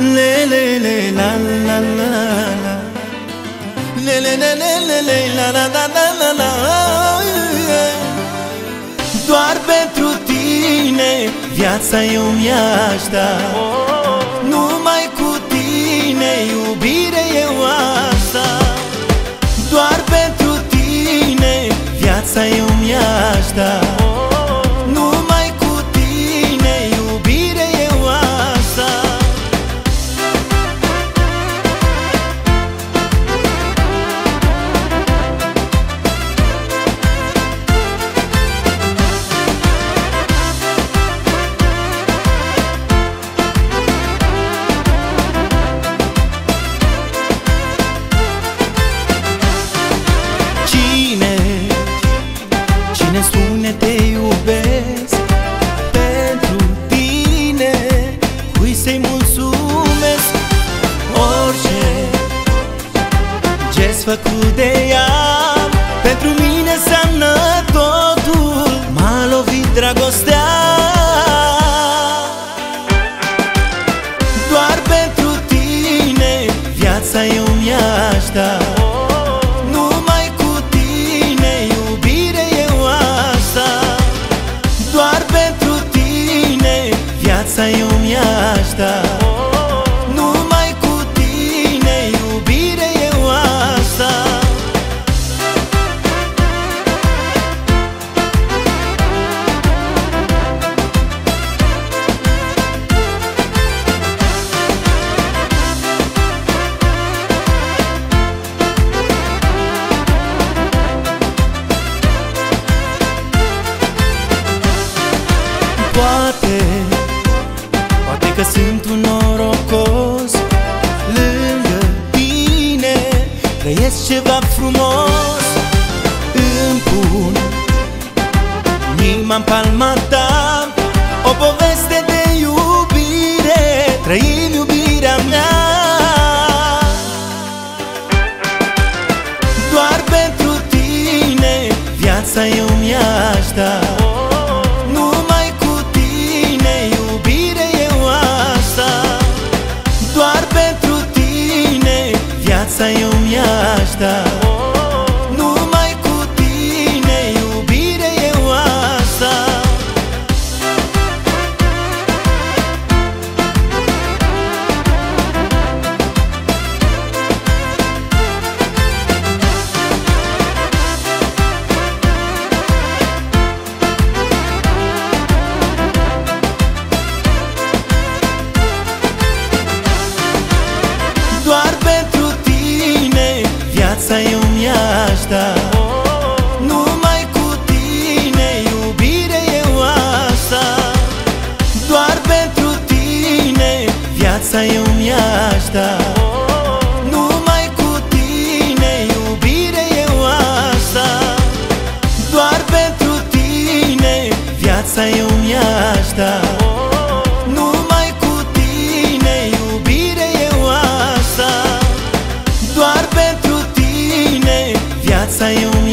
Le le le la la la la Le le le le le le la la la la la la. Doar pentru tine viața eu mi-aș da Numai cu tine iubire eu asta. Doar pentru tine viața eu mi-aș da cine spune te iubesc Pentru tine, cui să-i mulțumesc Orice gest făcut de ea. Pentru mine înseamnă totul M-a lovit dragostea. Doar pentru tine viața eu mi-aș da mi-aș că sunt un norocos Lângă tine trăiesc ceva frumos. Îmi pun inima în palma ta O poveste de iubire Trăim iubirea mea. Doar pentru tine viața eu mi-aș da mi-aș viața eu mi-aș da Numai cu tine iubire eu asta. Doar pentru tine viața eu mi-aș da Numai cu tine iubire eu asta. Doar pentru tine viața eu mi-aș da Numai cu tine iubire eu asta. Doar pentru tine viața eu